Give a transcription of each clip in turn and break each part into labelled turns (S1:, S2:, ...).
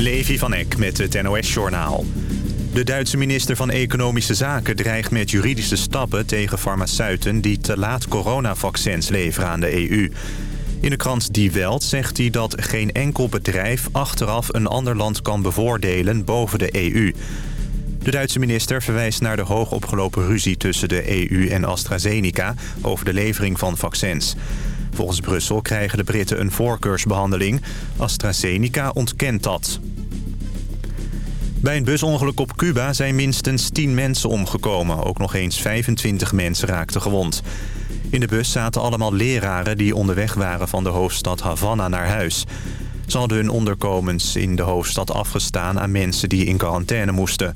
S1: Levi van Eck met het NOS-journaal. De Duitse minister van Economische Zaken dreigt met juridische stappen tegen farmaceuten... die te laat coronavaccins leveren aan de EU. In de krant Die Welt zegt hij dat geen enkel bedrijf achteraf een ander land kan bevoordelen boven de EU. De Duitse minister verwijst naar de hoogopgelopen ruzie tussen de EU en AstraZeneca over de levering van vaccins. Volgens Brussel krijgen de Britten een voorkeursbehandeling. AstraZeneca ontkent dat. Bij een busongeluk op Cuba zijn minstens 10 mensen omgekomen. Ook nog eens 25 mensen raakten gewond. In de bus zaten allemaal leraren die onderweg waren van de hoofdstad Havana naar huis. Ze hadden hun onderkomens in de hoofdstad afgestaan aan mensen die in quarantaine moesten.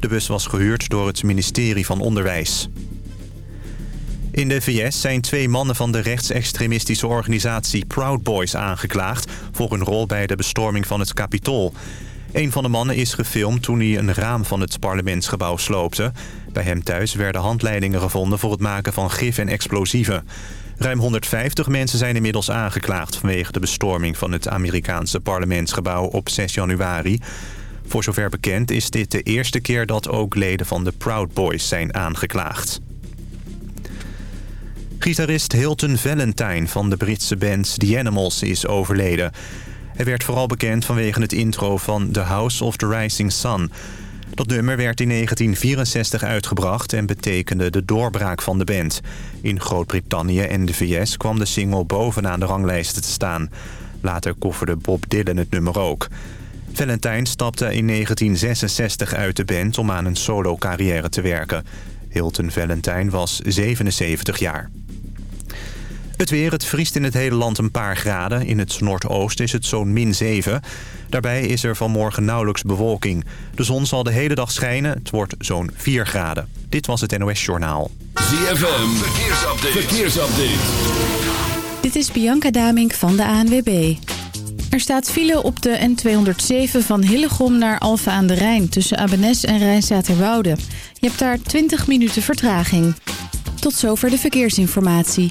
S1: De bus was gehuurd door het ministerie van Onderwijs. In de VS zijn twee mannen van de rechtsextremistische organisatie Proud Boys aangeklaagd... voor hun rol bij de bestorming van het Capitool. Een van de mannen is gefilmd toen hij een raam van het parlementsgebouw sloopte. Bij hem thuis werden handleidingen gevonden voor het maken van gif en explosieven. Ruim 150 mensen zijn inmiddels aangeklaagd vanwege de bestorming van het Amerikaanse parlementsgebouw op 6 januari. Voor zover bekend is dit de eerste keer dat ook leden van de Proud Boys zijn aangeklaagd. Gitarist Hilton Valentine van de Britse band The Animals is overleden. Hij werd vooral bekend vanwege het intro van The House of the Rising Sun. Dat nummer werd in 1964 uitgebracht en betekende de doorbraak van de band. In Groot-Brittannië en de VS kwam de single bovenaan de ranglijsten te staan. Later kofferde Bob Dylan het nummer ook. Valentine stapte in 1966 uit de band om aan een solo-carrière te werken. Hilton Valentine was 77 jaar. Het weer, het vriest in het hele land een paar graden. In het noordoosten is het zo'n min 7. Daarbij is er vanmorgen nauwelijks bewolking. De zon zal de hele dag schijnen. Het wordt zo'n 4 graden. Dit was het NOS Journaal.
S2: ZFM, verkeersupdate. verkeersupdate.
S3: Dit is Bianca Damink van de ANWB. Er staat file op de N207 van Hillegom naar Alphen aan de Rijn... tussen Abenes en Rijnstaterwoude. Je hebt daar 20 minuten vertraging. Tot zover de verkeersinformatie.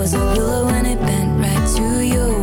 S4: Was a willow and it bent right to your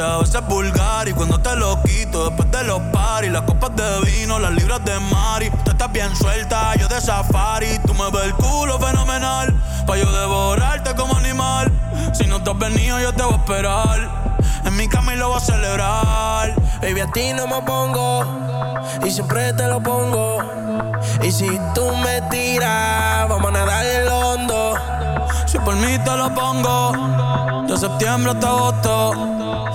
S5: a veces vulgar. Y cuando te lo quito, después de los paris, las copas de vino, las libras de Mari. Tú estás bien suelta, yo de safari. Tú me ves el culo fenomenal, pa' yo devorarte como animal. Si no te has venido, yo te voy a esperar. En mi cama lo voy a celebrar.
S6: Baby, a ti no me pongo, y siempre te lo pongo. Y si tú me tiras, vamos a nadar el hondo.
S5: Si por mí te lo pongo, de septiembre hasta agosto.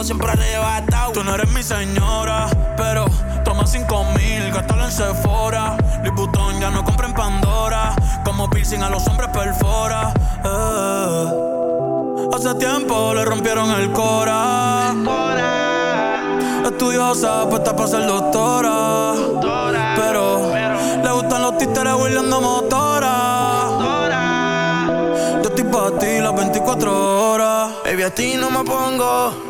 S6: Contigo siempre arrebatado. Tú
S5: no eres mi señora, pero toma cinco mil, gástalo en Sephora. Liputón ya no compra en Pandora. Como piercing a los hombres perfora. Eh. Hace tiempo le rompieron el cora. Estudiosa, puesta para ser doctora. Pero le gustan los títeres huirleando motora. Yo estoy para ti las 24 horas.
S6: Baby, a ti no me pongo.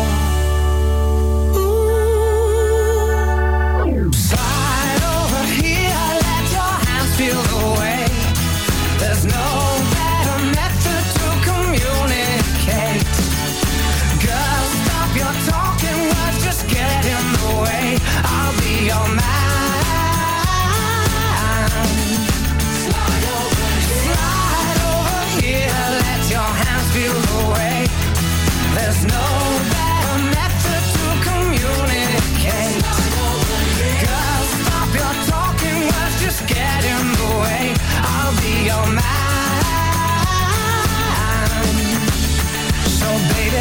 S7: No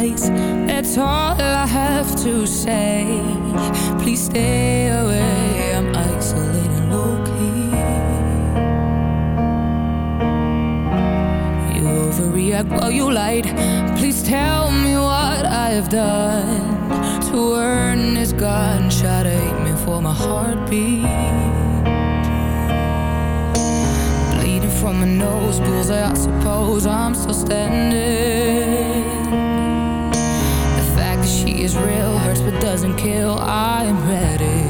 S8: That's all I have to say. Please stay away. I'm isolating low key. You overreact while you lied. Please tell me what I have done to earn this gunshot me for my heartbeat. Bleeding from my nose, bullseye, I suppose I'm still standing. Is real hurts but doesn't kill. I am ready.